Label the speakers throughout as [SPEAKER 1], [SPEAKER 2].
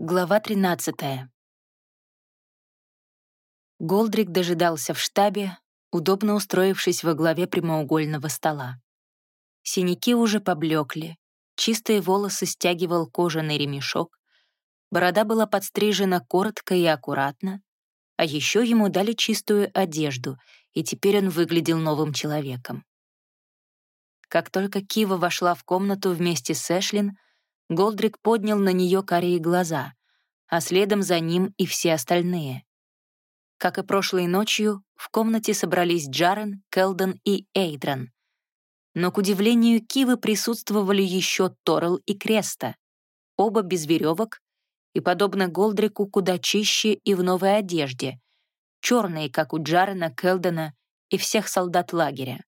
[SPEAKER 1] Глава 13. Голдрик дожидался в штабе, удобно устроившись во главе прямоугольного стола. Синяки уже поблекли, чистые волосы стягивал кожаный ремешок, борода была подстрижена коротко и аккуратно, а еще ему дали чистую одежду, и теперь он выглядел новым человеком. Как только Кива вошла в комнату вместе с Эшлин, Голдрик поднял на нее карие глаза, а следом за ним и все остальные. Как и прошлой ночью, в комнате собрались Джарен, Келден и Эйдран. Но, к удивлению Кивы, присутствовали еще Торрел и Креста, оба без веревок и, подобно Голдрику, куда чище и в новой одежде, черные, как у Джарена, Келдена и всех солдат лагеря.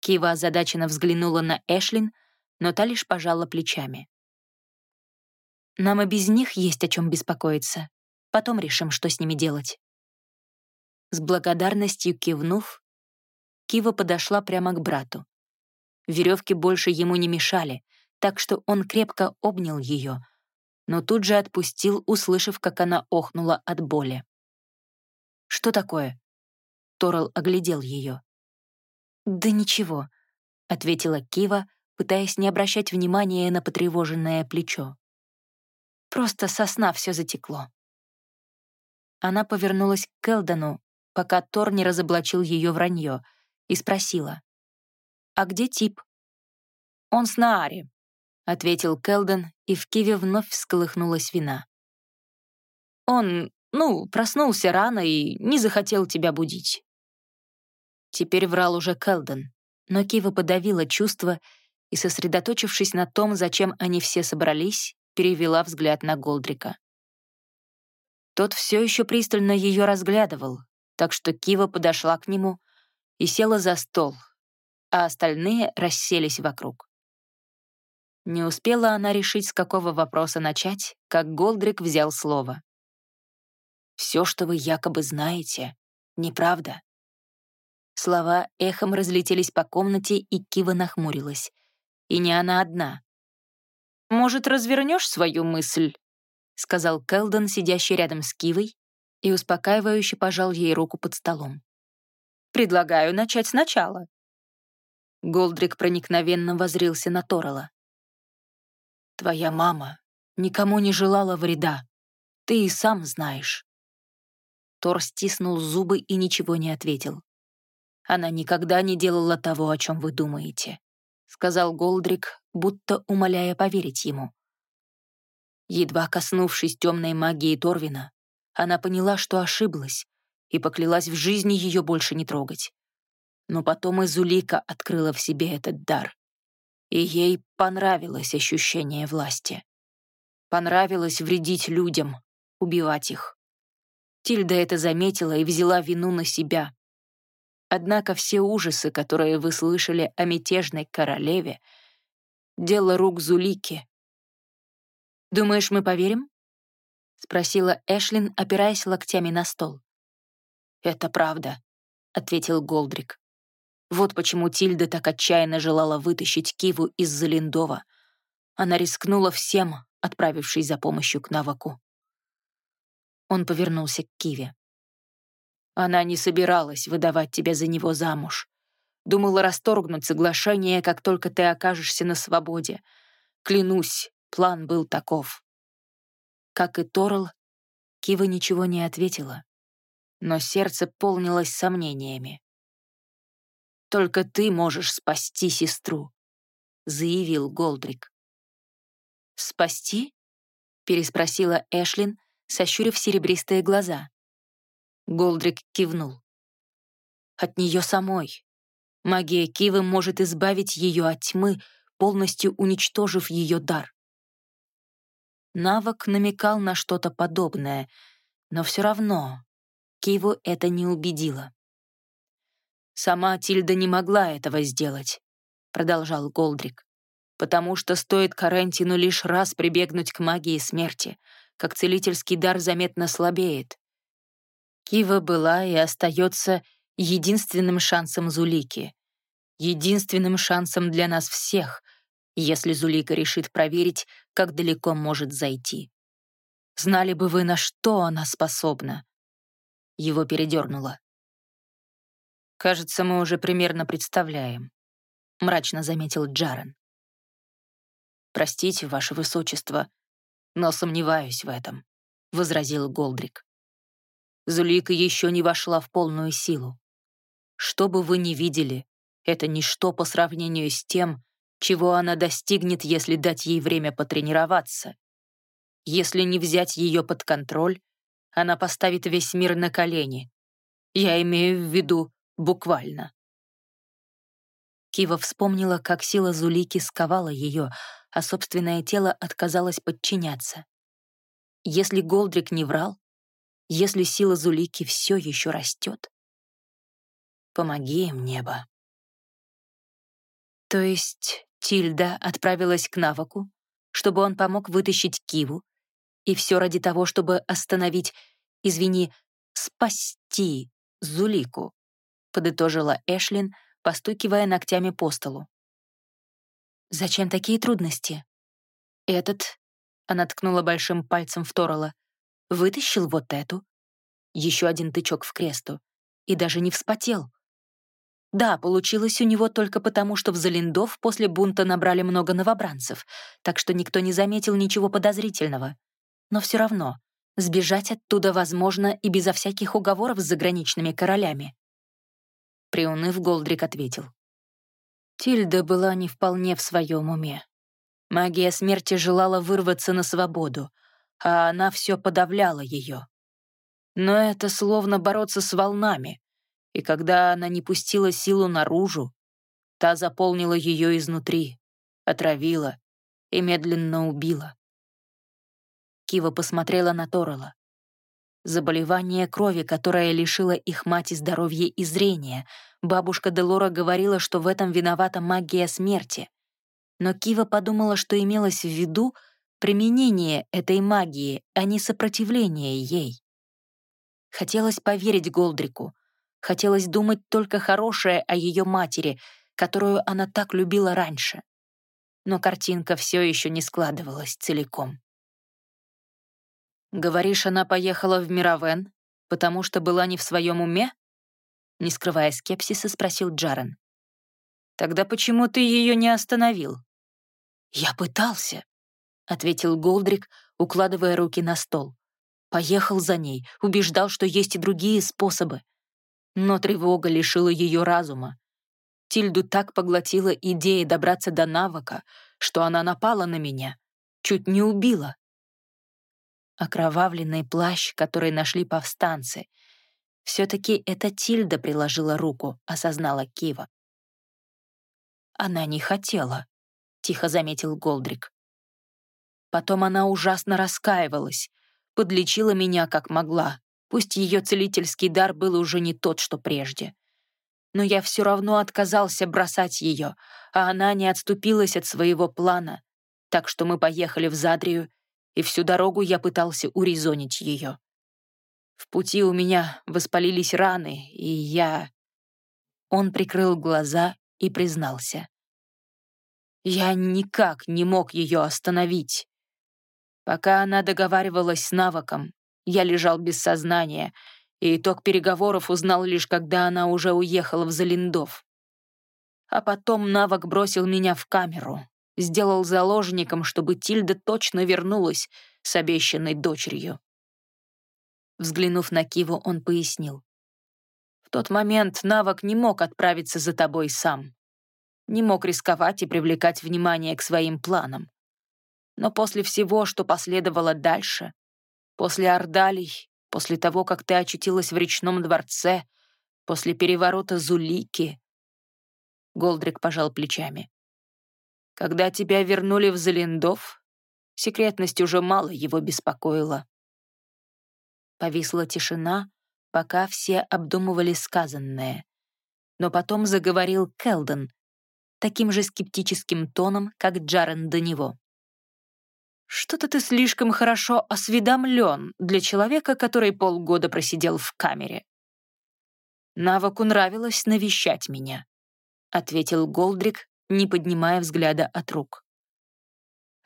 [SPEAKER 1] Кива озадаченно взглянула на Эшлин — но та лишь пожала плечами. «Нам и без них есть о чем беспокоиться. Потом решим, что с ними делать». С благодарностью кивнув, Кива подошла прямо к брату. Веревки больше ему не мешали, так что он крепко обнял ее, но тут же отпустил, услышав, как она охнула от боли. «Что такое?» Торал оглядел ее. «Да ничего», — ответила Кива, пытаясь не обращать внимания на потревоженное плечо. Просто со все затекло. Она повернулась к Келдону, пока Тор не разоблачил ее вранье, и спросила. «А где тип?» «Он с Наари», — ответил Келден, и в Киве вновь всколыхнулась вина. «Он, ну, проснулся рано и не захотел тебя будить». Теперь врал уже Келден, но Кива подавила чувство и, сосредоточившись на том, зачем они все собрались, перевела взгляд на Голдрика. Тот все еще пристально ее разглядывал, так что Кива подошла к нему и села за стол, а остальные расселись вокруг. Не успела она решить, с какого вопроса начать, как Голдрик взял слово. «Все, что вы якобы знаете, неправда». Слова эхом разлетелись по комнате, и Кива нахмурилась — и не она одна. «Может, развернешь свою мысль?» — сказал Келден, сидящий рядом с Кивой, и успокаивающе пожал ей руку под столом. «Предлагаю начать сначала». Голдрик проникновенно возрился на Торрелла. «Твоя мама никому не желала вреда. Ты и сам знаешь». Тор стиснул зубы и ничего не ответил. «Она никогда не делала того, о чем вы думаете. — сказал Голдрик, будто умоляя поверить ему. Едва коснувшись темной магии Торвина, она поняла, что ошиблась, и поклялась в жизни ее больше не трогать. Но потом и Зулика открыла в себе этот дар. И ей понравилось ощущение власти. Понравилось вредить людям, убивать их. Тильда это заметила и взяла вину на себя, Однако все ужасы, которые вы слышали о мятежной королеве, — дело рук Зулики. «Думаешь, мы поверим?» — спросила Эшлин, опираясь локтями на стол. «Это правда», — ответил Голдрик. «Вот почему Тильда так отчаянно желала вытащить Киву из Залиндова. Она рискнула всем, отправившись за помощью к Наваку». Он повернулся к Киве. Она не собиралась выдавать тебя за него замуж. Думала расторгнуть соглашение, как только ты окажешься на свободе. Клянусь, план был таков. Как и Торл, Кива ничего не ответила, но сердце полнилось сомнениями. «Только ты можешь спасти сестру», — заявил Голдрик. «Спасти?» — переспросила Эшлин, сощурив серебристые глаза. Голдрик кивнул. От нее самой. Магия Кивы может избавить ее от тьмы, полностью уничтожив ее дар. Навок намекал на что-то подобное, но все равно Киву это не убедило. «Сама Тильда не могла этого сделать», — продолжал Голдрик, «потому что стоит Карентину лишь раз прибегнуть к магии смерти, как целительский дар заметно слабеет. Кива была и остается единственным шансом Зулики. Единственным шансом для нас всех, если Зулика решит проверить, как далеко может зайти. Знали бы вы, на что она способна». Его передернуло. «Кажется, мы уже примерно представляем», — мрачно заметил Джарен. «Простите, ваше высочество, но сомневаюсь в этом», — возразил Голдрик. Зулика еще не вошла в полную силу. Что бы вы ни видели, это ничто по сравнению с тем, чего она достигнет, если дать ей время потренироваться. Если не взять ее под контроль, она поставит весь мир на колени. Я имею в виду буквально. Кива вспомнила, как сила Зулики сковала ее, а собственное тело отказалось подчиняться. Если Голдрик не врал, если сила Зулики все еще растет, помоги им, небо. То есть Тильда отправилась к Наваку, чтобы он помог вытащить Киву, и все ради того, чтобы остановить, извини, спасти Зулику, подытожила Эшлин, постукивая ногтями по столу. «Зачем такие трудности?» «Этот...» — она ткнула большим пальцем в Торола. «Вытащил вот эту». Еще один тычок в кресту. И даже не вспотел. Да, получилось у него только потому, что в Залиндов после бунта набрали много новобранцев, так что никто не заметил ничего подозрительного. Но все равно, сбежать оттуда возможно и безо всяких уговоров с заграничными королями. Приуныв, Голдрик ответил. Тильда была не вполне в своем уме. Магия смерти желала вырваться на свободу, а она все подавляла ее. Но это словно бороться с волнами, и когда она не пустила силу наружу, та заполнила ее изнутри, отравила и медленно убила. Кива посмотрела на Торола. Заболевание крови, которое лишило их мать здоровья и зрения. Бабушка Делора говорила, что в этом виновата магия смерти. Но Кива подумала, что имелось в виду применение этой магии, а не сопротивление ей. Хотелось поверить Голдрику. Хотелось думать только хорошее о ее матери, которую она так любила раньше. Но картинка все еще не складывалась целиком. «Говоришь, она поехала в Мировен, потому что была не в своем уме?» Не скрывая скепсиса, спросил Джарен. «Тогда почему ты ее не остановил?» «Я пытался», — ответил Голдрик, укладывая руки на стол. Поехал за ней, убеждал, что есть и другие способы. Но тревога лишила ее разума. Тильду так поглотила идея добраться до навыка, что она напала на меня, чуть не убила окровавленный плащ, который нашли повстанцы. Все-таки это Тильда приложила руку, осознала Кива. «Она не хотела», — тихо заметил Голдрик. Потом она ужасно раскаивалась, подлечила меня как могла, пусть ее целительский дар был уже не тот, что прежде. Но я все равно отказался бросать ее, а она не отступилась от своего плана, так что мы поехали в Задрию и всю дорогу я пытался урезонить ее. В пути у меня воспалились раны, и я... Он прикрыл глаза и признался. Я никак не мог ее остановить. Пока она договаривалась с навыком, я лежал без сознания, и итог переговоров узнал лишь, когда она уже уехала в Залиндов. А потом навык бросил меня в камеру, сделал заложником, чтобы Тильда точно вернулась с обещанной дочерью. Взглянув на Киву, он пояснил. «В тот момент Навок не мог отправиться за тобой сам. Не мог рисковать и привлекать внимание к своим планам. Но после всего, что последовало дальше, после Ордалий, после того, как ты очутилась в речном дворце, после переворота Зулики...» Голдрик пожал плечами. Когда тебя вернули в Залиндов, секретность уже мало его беспокоила. Повисла тишина, пока все обдумывали сказанное. Но потом заговорил Келден, таким же скептическим тоном, как Джарен до него. «Что-то ты слишком хорошо осведомлен для человека, который полгода просидел в камере». «Наваку нравилось навещать меня», — ответил Голдрик, не поднимая взгляда от рук.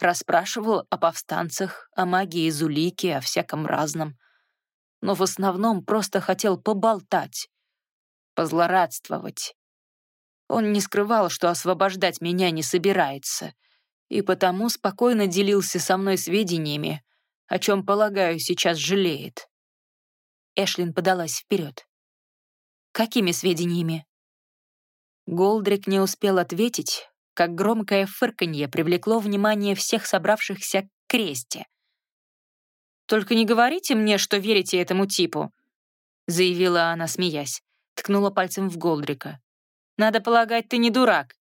[SPEAKER 1] Расспрашивал о повстанцах, о магии Зулики, о всяком разном. Но в основном просто хотел поболтать, позлорадствовать. Он не скрывал, что освобождать меня не собирается, и потому спокойно делился со мной сведениями, о чем, полагаю, сейчас жалеет. Эшлин подалась вперед. «Какими сведениями?» Голдрик не успел ответить, как громкое фырканье привлекло внимание всех собравшихся к кресте. «Только не говорите мне, что верите этому типу», — заявила она, смеясь, ткнула пальцем в Голдрика. «Надо полагать, ты не дурак,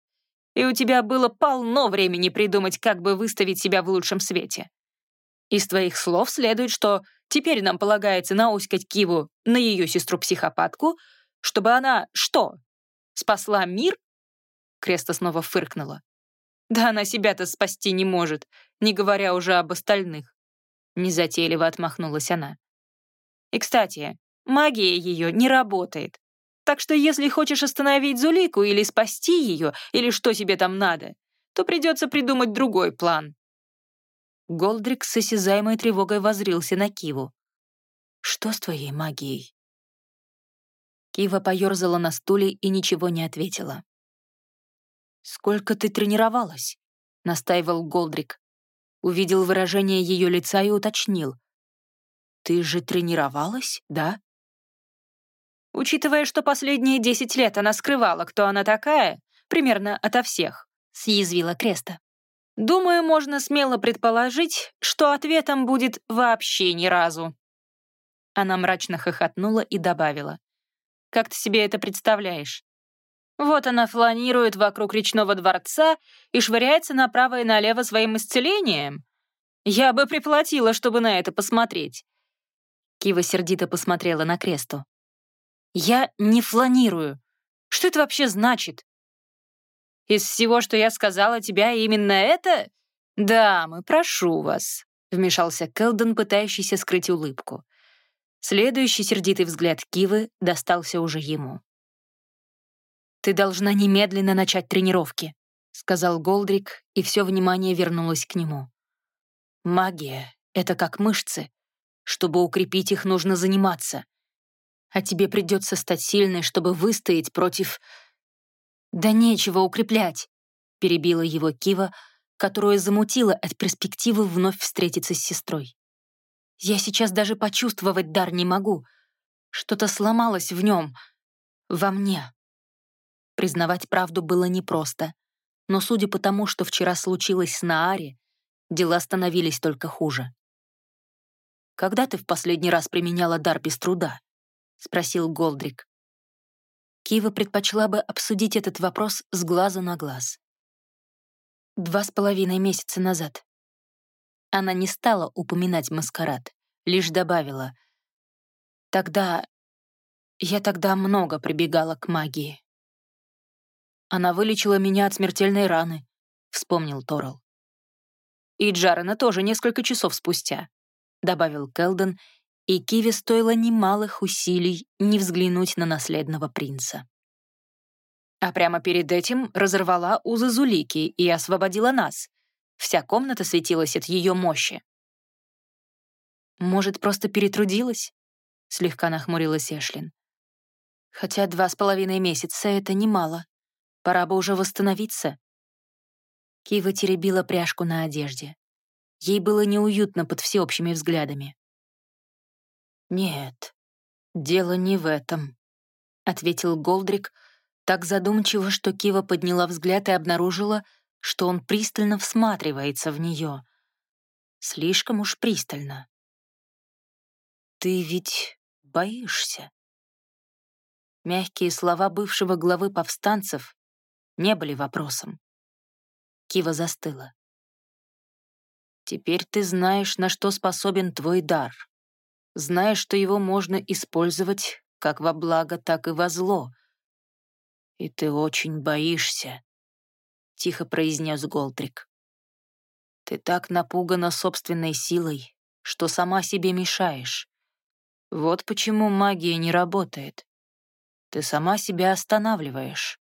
[SPEAKER 1] и у тебя было полно времени придумать, как бы выставить себя в лучшем свете. Из твоих слов следует, что теперь нам полагается науськать Киву на ее сестру-психопатку, чтобы она что, спасла мир Креста снова фыркнула. «Да она себя-то спасти не может, не говоря уже об остальных». Незатейливо отмахнулась она. «И, кстати, магия ее не работает. Так что если хочешь остановить Зулику или спасти ее, или что тебе там надо, то придется придумать другой план». Голдрик с осязаемой тревогой возрился на Киву. «Что с твоей магией?» Кива поёрзала на стуле и ничего не ответила. «Сколько ты тренировалась?» — настаивал Голдрик. Увидел выражение ее лица и уточнил. «Ты же тренировалась, да?» «Учитывая, что последние десять лет она скрывала, кто она такая, примерно ото всех», — съязвила Креста. «Думаю, можно смело предположить, что ответом будет вообще ни разу». Она мрачно хохотнула и добавила. «Как ты себе это представляешь? Вот она фланирует вокруг речного дворца и швыряется направо и налево своим исцелением. Я бы приплатила, чтобы на это посмотреть. Кива сердито посмотрела на Кресту. «Я не фланирую. Что это вообще значит?» «Из всего, что я сказала, тебя именно это?» «Дамы, прошу вас», — вмешался Келден, пытающийся скрыть улыбку. Следующий сердитый взгляд Кивы достался уже ему. «Ты должна немедленно начать тренировки», — сказал Голдрик, и все внимание вернулось к нему. «Магия — это как мышцы. Чтобы укрепить их, нужно заниматься. А тебе придется стать сильной, чтобы выстоять против...» «Да нечего укреплять», — перебила его Кива, которую замутила от перспективы вновь встретиться с сестрой. «Я сейчас даже почувствовать дар не могу. Что-то сломалось в нем, во мне». Признавать правду было непросто, но судя по тому, что вчера случилось с Наари, дела становились только хуже. «Когда ты в последний раз применяла дар без труда?» — спросил Голдрик. Кива предпочла бы обсудить этот вопрос с глаза на глаз. Два с половиной месяца назад. Она не стала упоминать маскарад, лишь добавила. «Тогда... я тогда много прибегала к магии». Она вылечила меня от смертельной раны», — вспомнил Торал. «И Джарена тоже несколько часов спустя», — добавил Келден, и Киви стоило немалых усилий не взглянуть на наследного принца. А прямо перед этим разорвала узы Зулики и освободила нас. Вся комната светилась от ее мощи. «Может, просто перетрудилась?» — слегка нахмурилась Эшлин. «Хотя два с половиной месяца — это немало». Пора бы уже восстановиться. Кива теребила пряжку на одежде. Ей было неуютно под всеобщими взглядами. «Нет, дело не в этом», — ответил Голдрик так задумчиво, что Кива подняла взгляд и обнаружила, что он пристально всматривается в нее. Слишком уж пристально. «Ты ведь боишься?» Мягкие слова бывшего главы повстанцев не были вопросом. Кива застыла. «Теперь ты знаешь, на что способен твой дар. Знаешь, что его можно использовать как во благо, так и во зло. И ты очень боишься», — тихо произнес Голдрик. «Ты так напугана собственной силой, что сама себе мешаешь. Вот почему магия не работает. Ты сама себя останавливаешь.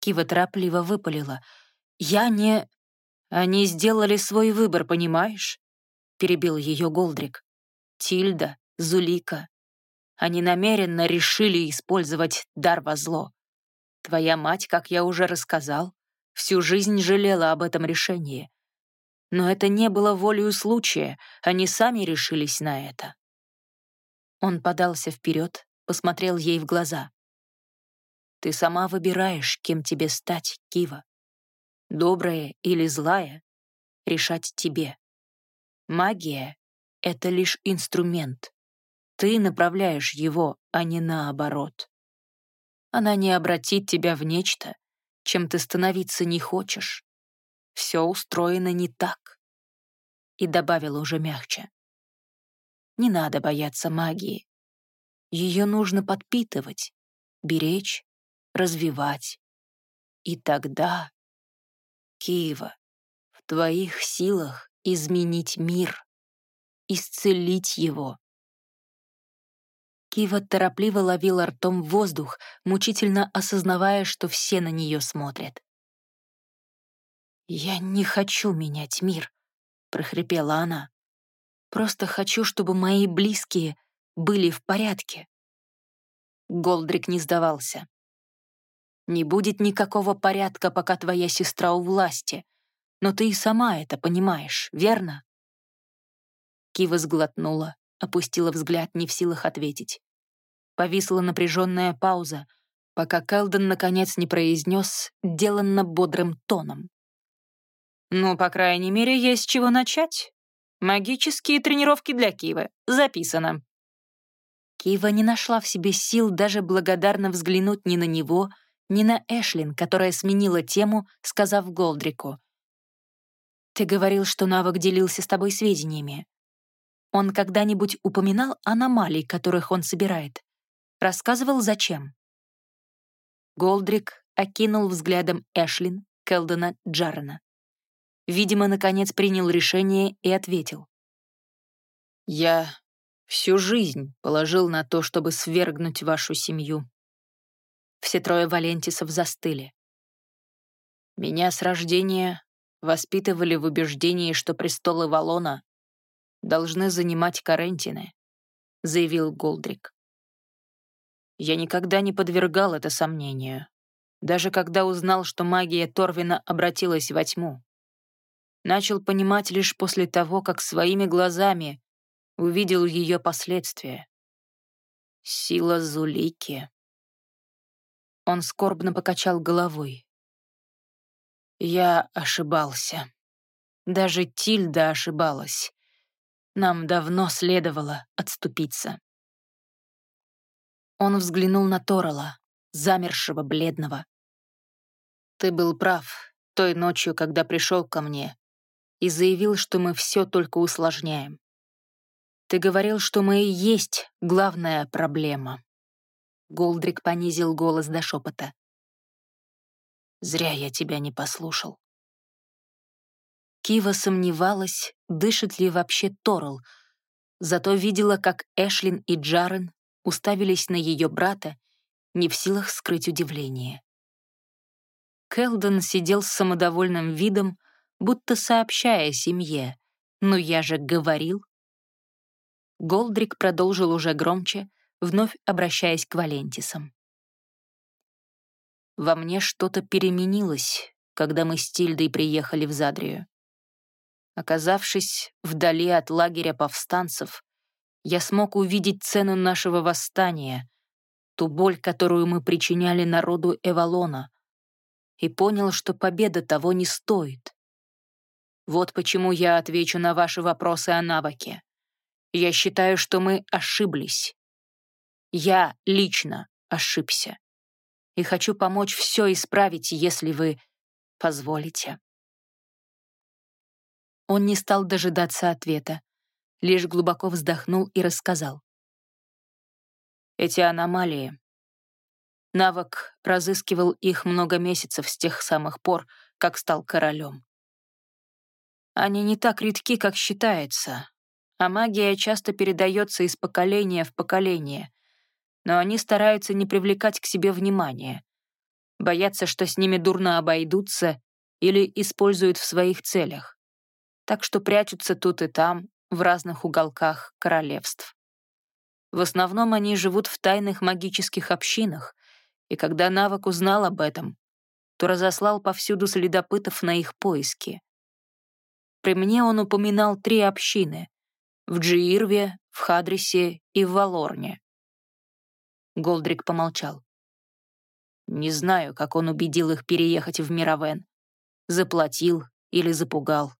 [SPEAKER 1] Кива торопливо выпалила. «Я не...» Они сделали свой выбор, понимаешь? Перебил ее Голдрик. Тильда, Зулика. Они намеренно решили использовать дар во зло. Твоя мать, как я уже рассказал, всю жизнь жалела об этом решении. Но это не было волею случая, они сами решились на это. Он подался вперед, посмотрел ей в глаза. «Ты сама выбираешь, кем тебе стать, Кива. Добрая или злая — решать тебе. Магия — это лишь инструмент. Ты направляешь его, а не наоборот. Она не обратит тебя в нечто, чем ты становиться не хочешь. Все устроено не так. И добавила уже мягче. Не надо бояться магии. Ее нужно подпитывать, беречь, развивать. И тогда, Киева, в твоих силах изменить мир, исцелить его. Кива торопливо ловила ртом воздух, мучительно осознавая, что все на нее смотрят. «Я не хочу менять мир», — прохрипела она. Просто хочу, чтобы мои близкие были в порядке». Голдрик не сдавался. «Не будет никакого порядка, пока твоя сестра у власти. Но ты и сама это понимаешь, верно?» Кива сглотнула, опустила взгляд, не в силах ответить. Повисла напряженная пауза, пока Келден наконец не произнес деланно бодрым тоном. «Ну, по крайней мере, есть чего начать. Магические тренировки для Кивы. Записано». Кива не нашла в себе сил даже благодарно взглянуть ни на него, ни на Эшлин, которая сменила тему, сказав Голдрику. «Ты говорил, что навык делился с тобой сведениями. Он когда-нибудь упоминал аномалий, которых он собирает? Рассказывал, зачем?» Голдрик окинул взглядом Эшлин, Келдена, Джарена. Видимо, наконец принял решение и ответил. «Я всю жизнь положил на то, чтобы свергнуть вашу семью». Все трое Валентисов застыли. Меня с рождения воспитывали в убеждении, что престолы Валона должны занимать Карентины, заявил Голдрик. Я никогда не подвергал это сомнению, даже когда узнал, что магия Торвина обратилась во тьму начал понимать лишь после того, как своими глазами увидел ее последствия. Сила Зулики. Он скорбно покачал головой. Я ошибался. Даже Тильда ошибалась. Нам давно следовало отступиться. Он взглянул на Торола, замершего, бледного. «Ты был прав той ночью, когда пришел ко мне и заявил, что мы все только усложняем. Ты говорил, что мы и есть главная проблема. Голдрик понизил голос до шепота. Зря я тебя не послушал. Кива сомневалась, дышит ли вообще Торл, зато видела, как Эшлин и Джарен уставились на ее брата, не в силах скрыть удивление. Келден сидел с самодовольным видом, будто сообщая семье. «Ну я же говорил». Голдрик продолжил уже громче, вновь обращаясь к Валентисам. «Во мне что-то переменилось, когда мы с Тильдой приехали в Задрию. Оказавшись вдали от лагеря повстанцев, я смог увидеть цену нашего восстания, ту боль, которую мы причиняли народу Эвалона, и понял, что победа того не стоит. Вот почему я отвечу на ваши вопросы о навыке. Я считаю, что мы ошиблись. Я лично ошибся. И хочу помочь все исправить, если вы позволите. Он не стал дожидаться ответа, лишь глубоко вздохнул и рассказал. Эти аномалии. Навык разыскивал их много месяцев с тех самых пор, как стал королем. Они не так редки, как считается, а магия часто передается из поколения в поколение, но они стараются не привлекать к себе внимания, боятся, что с ними дурно обойдутся или используют в своих целях, так что прячутся тут и там, в разных уголках королевств. В основном они живут в тайных магических общинах, и когда Навок узнал об этом, то разослал повсюду следопытов на их поиски. При мне он упоминал три общины — в Джиирве, в Хадрисе и в Валорне. Голдрик помолчал. Не знаю, как он убедил их переехать в Мировен. Заплатил или запугал.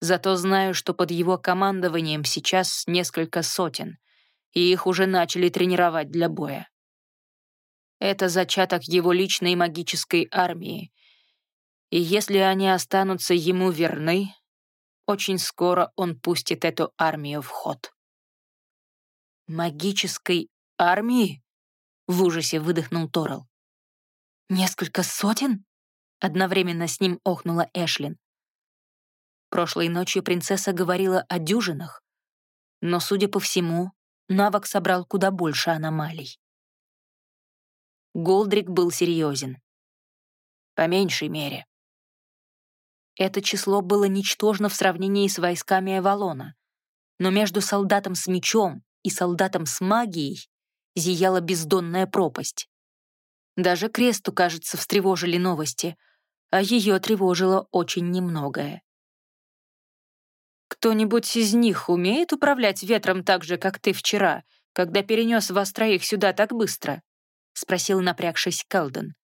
[SPEAKER 1] Зато знаю, что под его командованием сейчас несколько сотен, и их уже начали тренировать для боя. Это зачаток его личной магической армии, и если они останутся ему верны, очень скоро он пустит эту армию в ход. «Магической армии?» — в ужасе выдохнул Торал. «Несколько сотен?» — одновременно с ним охнула Эшлин. Прошлой ночью принцесса говорила о дюжинах, но, судя по всему, Навок собрал куда больше аномалий. Голдрик был серьезен. По меньшей мере. Это число было ничтожно в сравнении с войсками Эвалона, но между солдатом с мечом и солдатом с магией зияла бездонная пропасть. Даже Кресту, кажется, встревожили новости, а ее тревожило очень немногое. «Кто-нибудь из них умеет управлять ветром так же, как ты вчера, когда перенес вас троих сюда так быстро?» — спросил напрягшись Келден.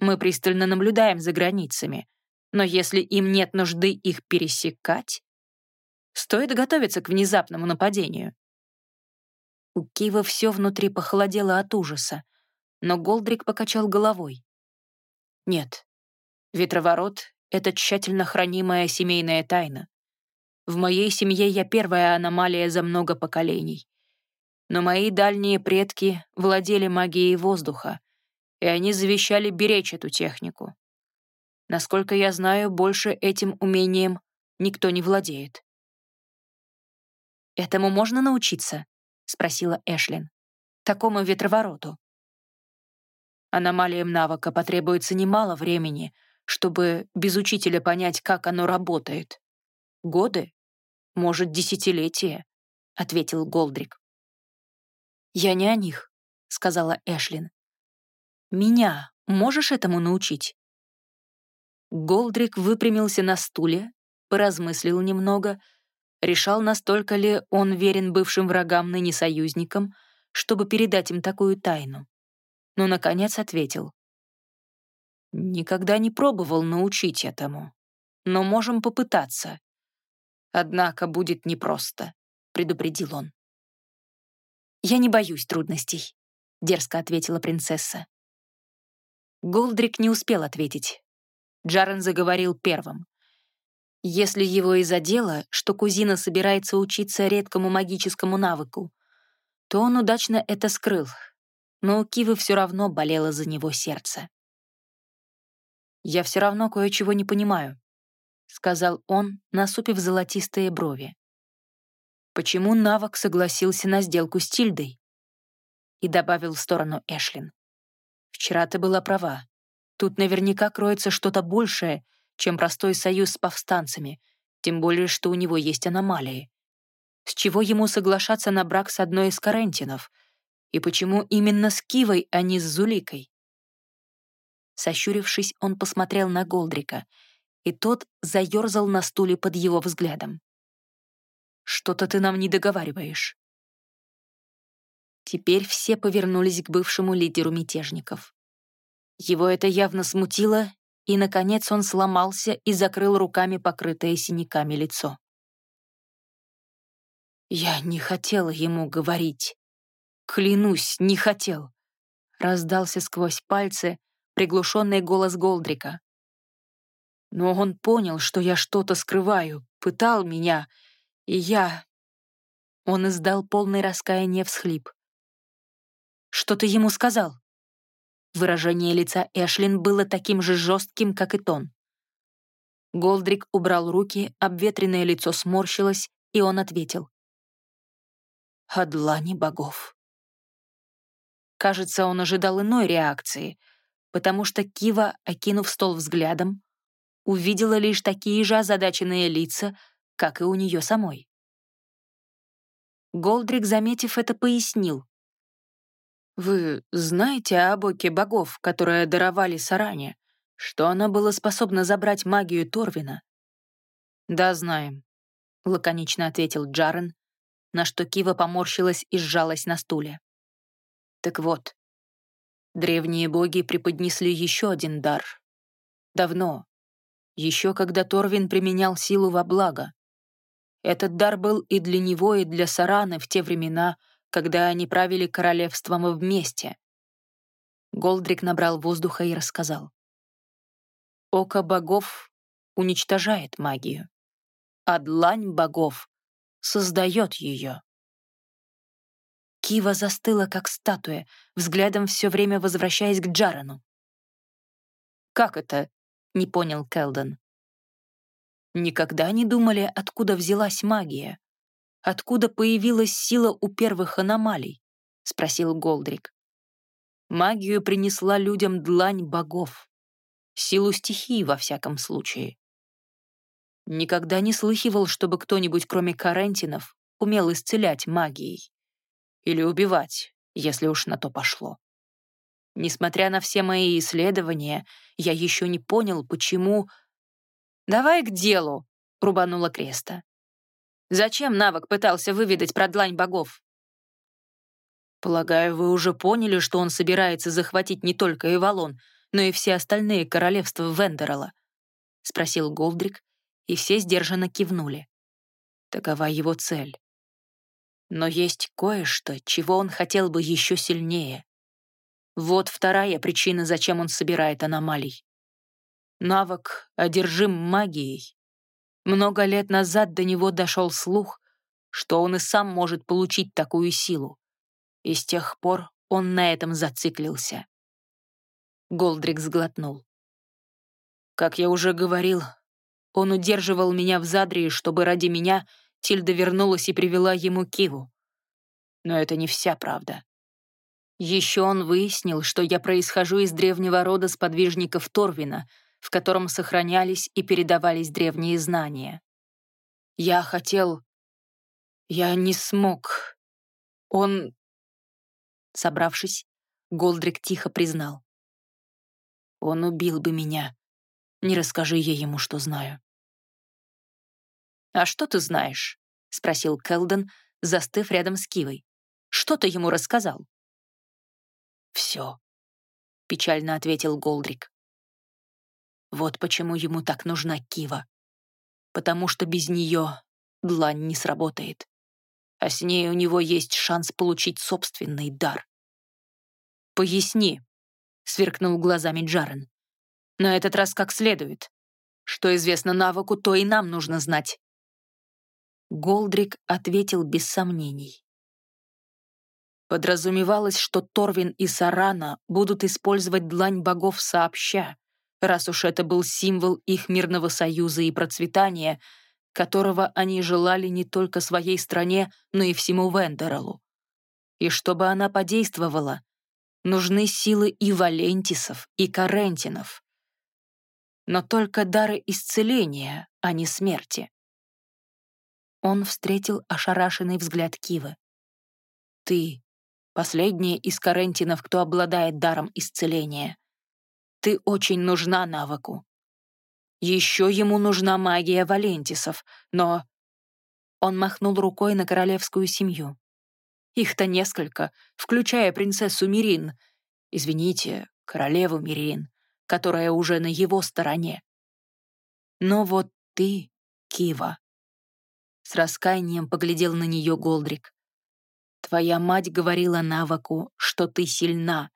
[SPEAKER 1] «Мы пристально наблюдаем за границами, но если им нет нужды их пересекать, стоит готовиться к внезапному нападению». У Кива все внутри похолодело от ужаса, но Голдрик покачал головой. «Нет, ветроворот — это тщательно хранимая семейная тайна. В моей семье я первая аномалия за много поколений. Но мои дальние предки владели магией воздуха, и они завещали беречь эту технику. Насколько я знаю, больше этим умением никто не владеет. «Этому можно научиться?» — спросила Эшлин. «Такому ветровороту». Аномалиям навыка потребуется немало времени, чтобы без учителя понять, как оно работает. Годы? Может, десятилетия, — ответил Голдрик. «Я не о них», — сказала Эшлин. «Меня можешь этому научить?» Голдрик выпрямился на стуле, поразмыслил немного, решал, настолько ли он верен бывшим врагам, ныне союзникам, чтобы передать им такую тайну но, наконец, ответил. «Никогда не пробовал научить этому, но можем попытаться. Однако будет непросто», — предупредил он. «Я не боюсь трудностей», — дерзко ответила принцесса. Голдрик не успел ответить. Джарен заговорил первым. Если его и задело, что кузина собирается учиться редкому магическому навыку, то он удачно это скрыл, но у Кивы все равно болело за него сердце. «Я все равно кое-чего не понимаю», — сказал он, насупив золотистые брови. «Почему Навок согласился на сделку с Тильдой?» И добавил в сторону Эшлин. «Вчера ты была права. Тут наверняка кроется что-то большее, чем простой союз с повстанцами, тем более, что у него есть аномалии. С чего ему соглашаться на брак с одной из Карентинов — и почему именно с Кивой, а не с Зуликой? Сощурившись, он посмотрел на Голдрика, и тот заерзал на стуле под его взглядом. «Что-то ты нам не договариваешь». Теперь все повернулись к бывшему лидеру мятежников. Его это явно смутило, и, наконец, он сломался и закрыл руками покрытое синяками лицо. «Я не хотела ему говорить», Клянусь, не хотел. Раздался сквозь пальцы приглушенный голос Голдрика. Но он понял, что я что-то скрываю, пытал меня, и я... Он издал полный раскаяния всхлип. «Что ты ему сказал?» Выражение лица Эшлин было таким же жестким, как и тон. Голдрик убрал руки, обветренное лицо сморщилось, и он ответил. «О длани богов». Кажется, он ожидал иной реакции, потому что Кива, окинув стол взглядом, увидела лишь такие же озадаченные лица, как и у нее самой. Голдрик, заметив это, пояснил. «Вы знаете об оке богов, которые даровали Саране, что она была способна забрать магию Торвина?» «Да, знаем», — лаконично ответил Джарен, на что Кива поморщилась и сжалась на стуле. «Так вот, древние боги преподнесли еще один дар. Давно, еще когда Торвин применял силу во благо. Этот дар был и для него, и для Сараны в те времена, когда они правили королевством вместе. Голдрик набрал воздуха и рассказал. Око богов уничтожает магию, а длань богов создает ее. Кива застыла, как статуя, взглядом все время возвращаясь к Джарану. «Как это?» — не понял Келден. Никогда не думали, откуда взялась магия? Откуда появилась сила у первых аномалий? Спросил Голдрик. Магию принесла людям длань богов. Силу стихии, во всяком случае. Никогда не слыхивал, чтобы кто-нибудь, кроме Карентинов, умел исцелять магией. Или убивать, если уж на то пошло. Несмотря на все мои исследования, я еще не понял, почему «Давай к делу», — рубанула Креста. «Зачем навык пытался выведать про длань богов?» «Полагаю, вы уже поняли, что он собирается захватить не только Эвалон, но и все остальные королевства Вендерала?» — спросил Голдрик, и все сдержанно кивнули. Такова его цель. Но есть кое-что, чего он хотел бы еще сильнее. Вот вторая причина, зачем он собирает аномалий. Навык одержим магией. Много лет назад до него дошел слух, что он и сам может получить такую силу. И с тех пор он на этом зациклился. Голдрик сглотнул. Как я уже говорил, он удерживал меня в Задрии, чтобы ради меня Тильда вернулась и привела ему Киву. Но это не вся правда. Еще он выяснил, что я происхожу из древнего рода сподвижников Торвина — в котором сохранялись и передавались древние знания. Я хотел... Я не смог. Он... Собравшись, Голдрик тихо признал. Он убил бы меня. Не расскажи я ему, что знаю. «А что ты знаешь?» — спросил Келден, застыв рядом с Кивой. «Что ты ему рассказал?» «Все», — печально ответил Голдрик. Вот почему ему так нужна Кива. Потому что без нее длань не сработает. А с ней у него есть шанс получить собственный дар. «Поясни», — сверкнул глазами Джарен. «На этот раз как следует. Что известно навыку, то и нам нужно знать». Голдрик ответил без сомнений. Подразумевалось, что Торвин и Сарана будут использовать длань богов сообща, раз уж это был символ их мирного союза и процветания, которого они желали не только своей стране, но и всему Вендералу. И чтобы она подействовала, нужны силы и Валентисов, и Карентинов. Но только дары исцеления, а не смерти. Он встретил ошарашенный взгляд Кивы. «Ты — последняя из Карентинов, кто обладает даром исцеления. Ты очень нужна навыку. Еще ему нужна магия Валентисов, но...» Он махнул рукой на королевскую семью. «Их-то несколько, включая принцессу Мирин. Извините, королеву Мирин, которая уже на его стороне. Но вот ты, Кива...» С раскаянием поглядел на нее Голдрик. «Твоя мать говорила Наваку, что ты сильна,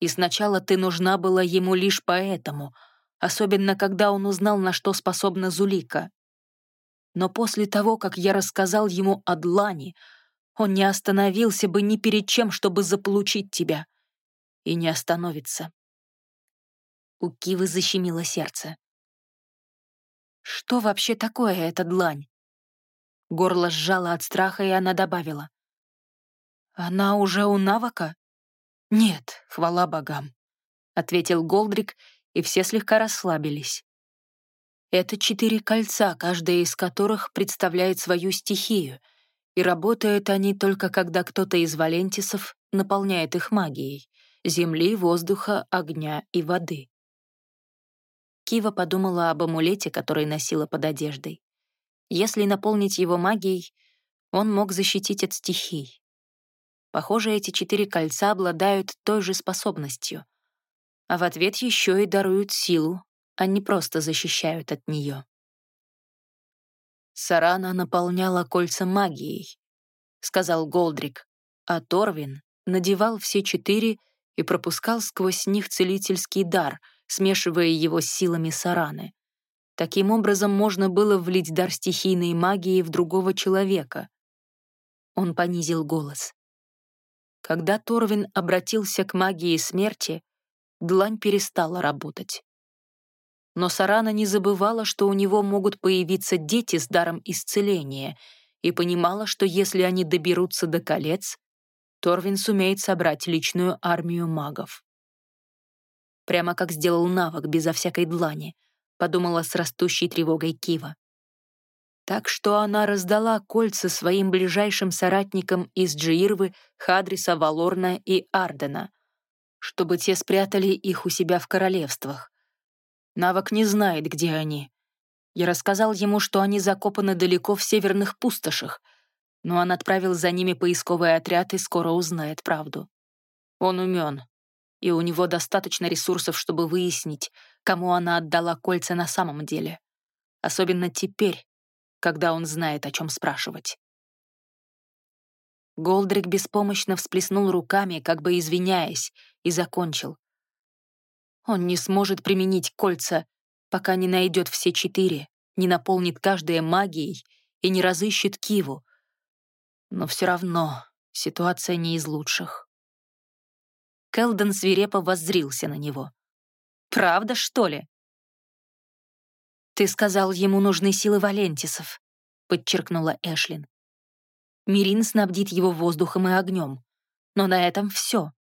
[SPEAKER 1] и сначала ты нужна была ему лишь поэтому, особенно когда он узнал, на что способна Зулика. Но после того, как я рассказал ему о Длане, он не остановился бы ни перед чем, чтобы заполучить тебя. И не остановится. У Кивы защемило сердце. «Что вообще такое эта длань?» Горло сжало от страха, и она добавила. «Она уже у Навака?» Нет, хвала богам. ответил Голдрик, и все слегка расслабились. Это четыре кольца, каждое из которых представляет свою стихию, и работают они только когда кто-то из валентисов наполняет их магией — земли, воздуха, огня и воды. Кива подумала об амулете, который носила под одеждой. Если наполнить его магией, он мог защитить от стихий. Похоже, эти четыре кольца обладают той же способностью. А в ответ еще и даруют силу, а не просто защищают от нее. «Сарана наполняла кольца магией», — сказал Голдрик, а Торвин надевал все четыре и пропускал сквозь них целительский дар, смешивая его с силами Сараны. Таким образом можно было влить дар стихийной магии в другого человека. Он понизил голос. Когда Торвин обратился к магии смерти, длань перестала работать. Но Сарана не забывала, что у него могут появиться дети с даром исцеления, и понимала, что если они доберутся до колец, Торвин сумеет собрать личную армию магов. Прямо как сделал навык безо всякой длани, подумала с растущей тревогой Кива. Так что она раздала кольца своим ближайшим соратникам из Джиирвы, Хадриса, Валорна и Ардена, чтобы те спрятали их у себя в королевствах. Навок не знает, где они. Я рассказал ему, что они закопаны далеко в северных пустошах — но он отправил за ними поисковый отряд и скоро узнает правду. Он умен, и у него достаточно ресурсов, чтобы выяснить, кому она отдала кольца на самом деле. Особенно теперь, когда он знает, о чем спрашивать. Голдрик беспомощно всплеснул руками, как бы извиняясь, и закончил. Он не сможет применить кольца, пока не найдет все четыре, не наполнит каждое магией и не разыщет Киву, но все равно ситуация не из лучших. Келден свирепо воззрился на него. «Правда, что ли?» «Ты сказал, ему нужны силы Валентисов», — подчеркнула Эшлин. «Мирин снабдит его воздухом и огнем. Но на этом все.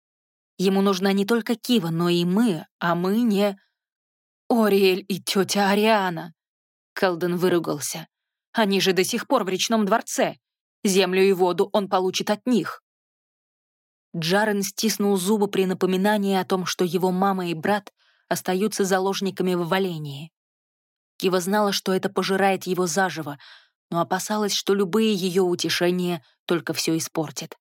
[SPEAKER 1] Ему нужна не только Кива, но и мы, а мы не...» «Ориэль и тетя Ариана!» Келден выругался. «Они же до сих пор в речном дворце. Землю и воду он получит от них. Джарен стиснул зубы при напоминании о том, что его мама и брат остаются заложниками в валении. Кива знала, что это пожирает его заживо, но опасалась, что любые ее утешения только все испортят.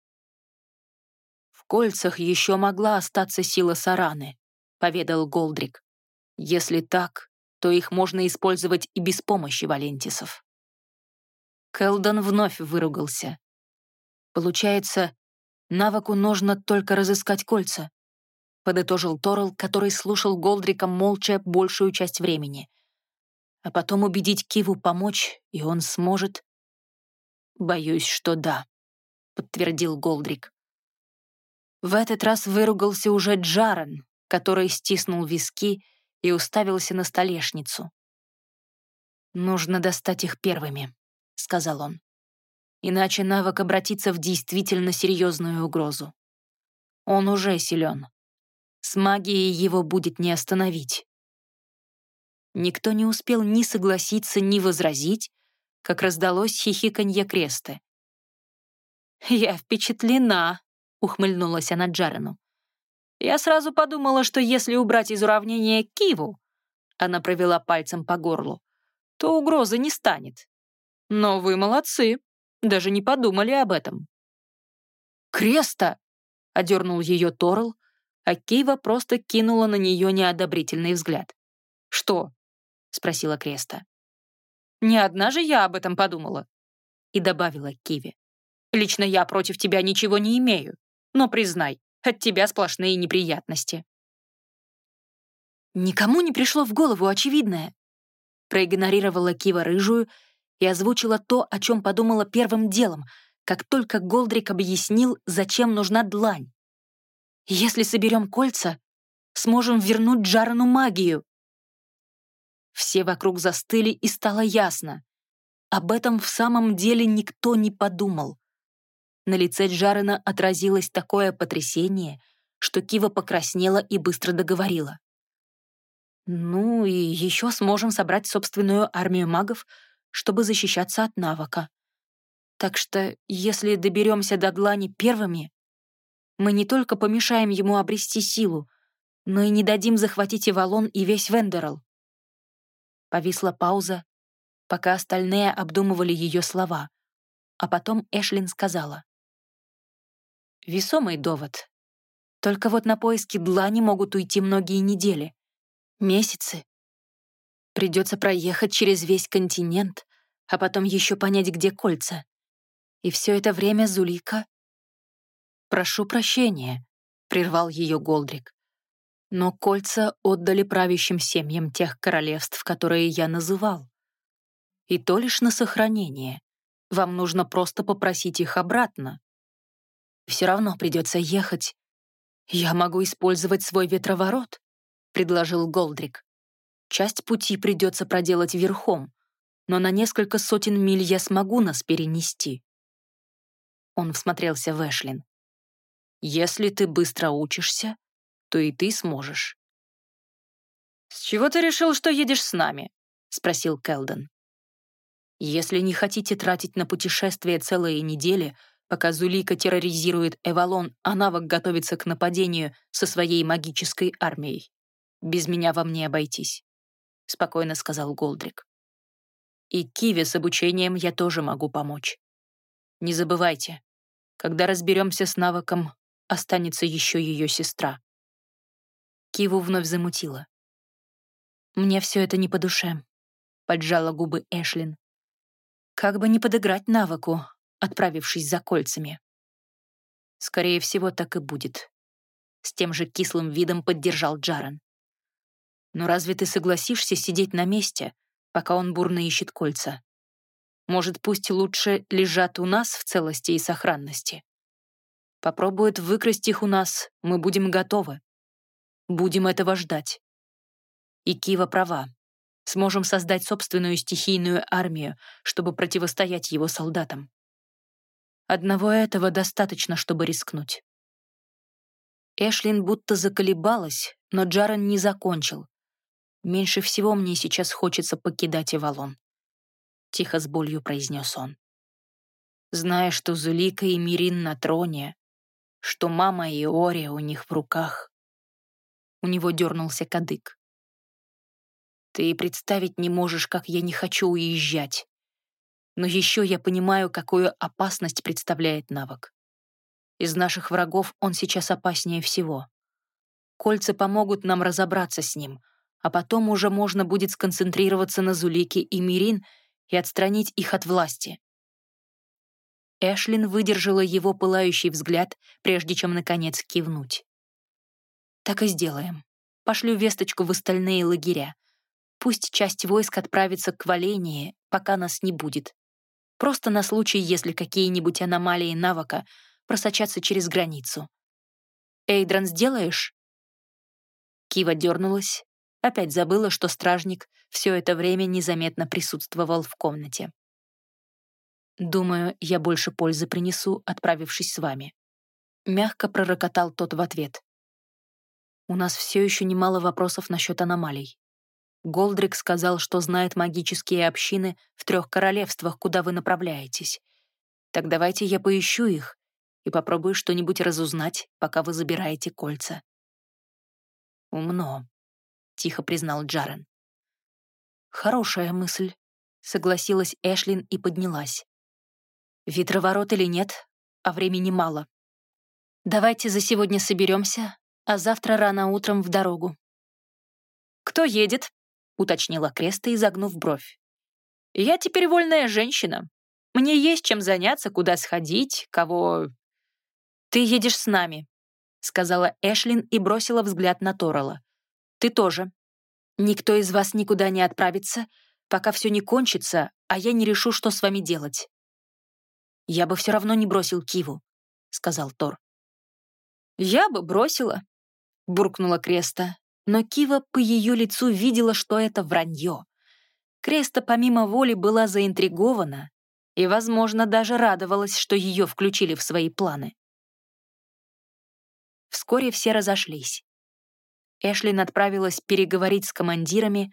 [SPEAKER 1] «В кольцах еще могла остаться сила Сараны», — поведал Голдрик. «Если так, то их можно использовать и без помощи Валентисов». Келдон вновь выругался. «Получается, навыку нужно только разыскать кольца», — подытожил Торл, который слушал Голдрика молча большую часть времени. «А потом убедить Киву помочь, и он сможет...» «Боюсь, что да», — подтвердил Голдрик. В этот раз выругался уже Джарен, который стиснул виски и уставился на столешницу. «Нужно достать их первыми», — сказал он. «Иначе навык обратится в действительно серьезную угрозу. Он уже силен. С магией его будет не остановить». Никто не успел ни согласиться, ни возразить, как раздалось хихиканье кресты. «Я впечатлена», — ухмыльнулась она Джарену. «Я сразу подумала, что если убрать из уравнения Киву», — она провела пальцем по горлу, то угрозы не станет. Но вы молодцы, даже не подумали об этом. «Креста!» — одернул ее Торл, а Кейва просто кинула на нее неодобрительный взгляд. «Что?» — спросила Креста. «Не одна же я об этом подумала», — и добавила Киви. «Лично я против тебя ничего не имею, но признай, от тебя сплошные неприятности». «Никому не пришло в голову очевидное», — проигнорировала Кива рыжую и озвучила то, о чем подумала первым делом, как только Голдрик объяснил, зачем нужна длань. «Если соберем кольца, сможем вернуть Джарану магию». Все вокруг застыли, и стало ясно. Об этом в самом деле никто не подумал. На лице Джарена отразилось такое потрясение, что Кива покраснела и быстро договорила. «Ну и еще сможем собрать собственную армию магов, чтобы защищаться от навыка. Так что, если доберемся до Длани первыми, мы не только помешаем ему обрести силу, но и не дадим захватить Ивалон и весь Вендерл». Повисла пауза, пока остальные обдумывали ее слова, а потом Эшлин сказала. «Весомый довод. Только вот на поиски Длани могут уйти многие недели, месяцы. Придется проехать через весь континент, а потом еще понять, где кольца. И все это время Зулика... «Прошу прощения», — прервал ее Голдрик. «Но кольца отдали правящим семьям тех королевств, которые я называл. И то лишь на сохранение. Вам нужно просто попросить их обратно. Все равно придется ехать. Я могу использовать свой ветроворот», — предложил Голдрик. «Часть пути придется проделать верхом, но на несколько сотен миль я смогу нас перенести». Он всмотрелся в Эшлин. «Если ты быстро учишься, то и ты сможешь». «С чего ты решил, что едешь с нами?» — спросил Келден. «Если не хотите тратить на путешествие целые недели, пока Зулика терроризирует Эвалон, а навык готовится к нападению со своей магической армией, без меня вам не обойтись», — спокойно сказал Голдрик. «И Киви с обучением я тоже могу помочь. Не забывайте, когда разберемся с навыком, останется еще ее сестра. Киву вновь замутила. «Мне все это не по душе», — поджала губы Эшлин. «Как бы не подыграть навыку, отправившись за кольцами». «Скорее всего, так и будет», — с тем же кислым видом поддержал Джаран. «Но разве ты согласишься сидеть на месте, пока он бурно ищет кольца? Может, пусть лучше лежат у нас в целости и сохранности. Попробует выкрасть их у нас, мы будем готовы. Будем этого ждать. И Кива права. Сможем создать собственную стихийную армию, чтобы противостоять его солдатам. Одного этого достаточно, чтобы рискнуть. Эшлин будто заколебалась, но Джарен не закончил. Меньше всего мне сейчас хочется покидать Эвалон тихо с болью произнес он. Зная, что Зулика и Мирин на троне, что мама и Ори у них в руках. У него дернулся кадык. Ты представить не можешь, как я не хочу уезжать. Но еще я понимаю, какую опасность представляет навык. Из наших врагов он сейчас опаснее всего. Кольца помогут нам разобраться с ним, а потом уже можно будет сконцентрироваться на Зулике и Мирин — и отстранить их от власти. Эшлин выдержала его пылающий взгляд, прежде чем, наконец, кивнуть. «Так и сделаем. Пошлю весточку в остальные лагеря. Пусть часть войск отправится к Валении, пока нас не будет. Просто на случай, если какие-нибудь аномалии навыка просочатся через границу. Эйдран, сделаешь?» Кива дернулась, опять забыла, что стражник все это время незаметно присутствовал в комнате. «Думаю, я больше пользы принесу, отправившись с вами», — мягко пророкотал тот в ответ. «У нас все еще немало вопросов насчет аномалий. Голдрик сказал, что знает магические общины в трех королевствах, куда вы направляетесь. Так давайте я поищу их и попробую что-нибудь разузнать, пока вы забираете кольца». «Умно», — тихо признал Джарен. «Хорошая мысль», — согласилась Эшлин и поднялась. «Ветроворот или нет, а времени мало. Давайте за сегодня соберемся, а завтра рано утром в дорогу».
[SPEAKER 2] «Кто едет?» — уточнила Креста, изогнув бровь. «Я теперь вольная женщина. Мне есть чем заняться, куда сходить, кого...»
[SPEAKER 1] «Ты едешь с нами», — сказала Эшлин и бросила взгляд на Торала. Ты тоже. Никто из вас никуда не отправится, пока все не кончится, а я не решу, что с вами делать. Я бы все равно не бросил Киву, сказал Тор.
[SPEAKER 2] Я бы бросила, буркнула Креста,
[SPEAKER 1] но Кива по ее лицу видела, что это вранье. Креста помимо воли была заинтригована и, возможно, даже радовалась, что ее включили в свои планы. Вскоре все разошлись. Эшлин отправилась переговорить с командирами,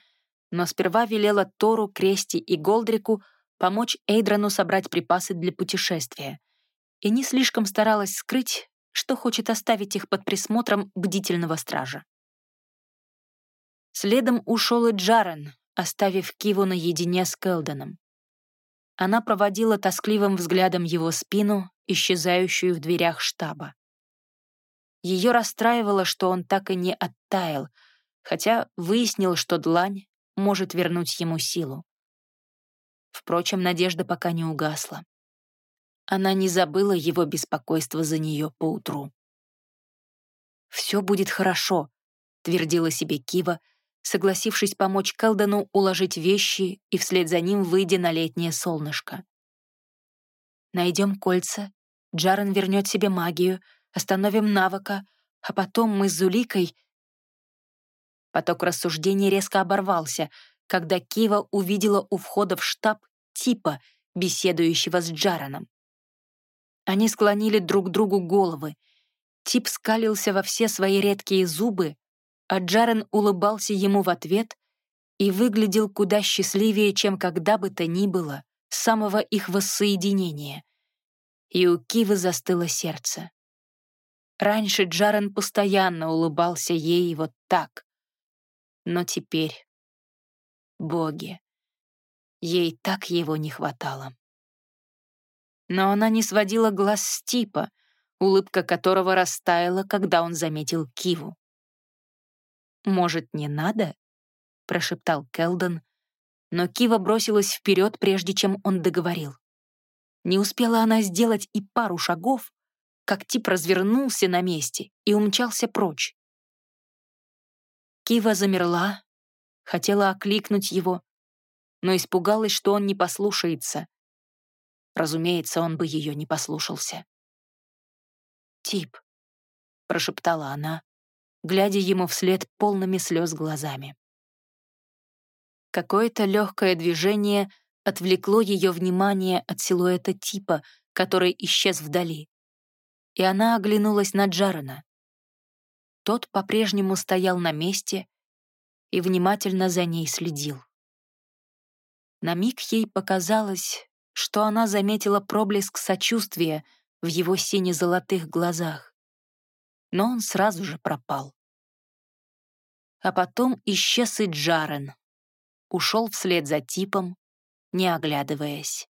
[SPEAKER 1] но сперва велела Тору, Крести и Голдрику помочь Эйдрану собрать припасы для путешествия, и не слишком старалась скрыть, что хочет оставить их под присмотром бдительного стража. Следом ушел и Джарен, оставив Киву наедине с Келденом. Она проводила тоскливым взглядом его спину, исчезающую в дверях штаба. Ее расстраивало, что он так и не оттаял, хотя выяснил, что длань может вернуть ему силу. Впрочем, надежда пока не угасла. Она не забыла его беспокойство за нее поутру. «Все будет хорошо», — твердила себе Кива, согласившись помочь Келдену уложить вещи и вслед за ним выйдя на летнее солнышко. «Найдем кольца, Джарен вернет себе магию, остановим навыка, а потом мы с Зуликой...» Поток рассуждений резко оборвался, когда Кива увидела у входа в штаб типа, беседующего с Джараном. Они склонили друг другу головы. Тип скалился во все свои редкие зубы, а Джарен улыбался ему в ответ и выглядел куда счастливее, чем когда бы то ни было с самого их воссоединения. И у Кивы застыло сердце. Раньше Джарен постоянно улыбался ей вот так. Но теперь... Боги. Ей так его не хватало. Но она не сводила глаз с типа, улыбка которого растаяла, когда он заметил Киву. «Может, не надо?» — прошептал Келден, но Кива бросилась вперед, прежде чем он договорил. Не успела она сделать и пару шагов, как тип развернулся на месте и умчался прочь. Кива замерла, хотела окликнуть его, но испугалась, что он не послушается. Разумеется, он бы ее не послушался. «Тип», — прошептала она, глядя ему вслед полными слез глазами. Какое-то легкое движение отвлекло ее внимание от силуэта типа, который исчез вдали. И она оглянулась на Джарена. Тот по-прежнему стоял на месте и внимательно за ней следил. На миг ей показалось, что она заметила проблеск сочувствия в его сине-золотых глазах но он сразу же пропал. А потом исчез и Джарен. Ушел вслед за типом, не оглядываясь.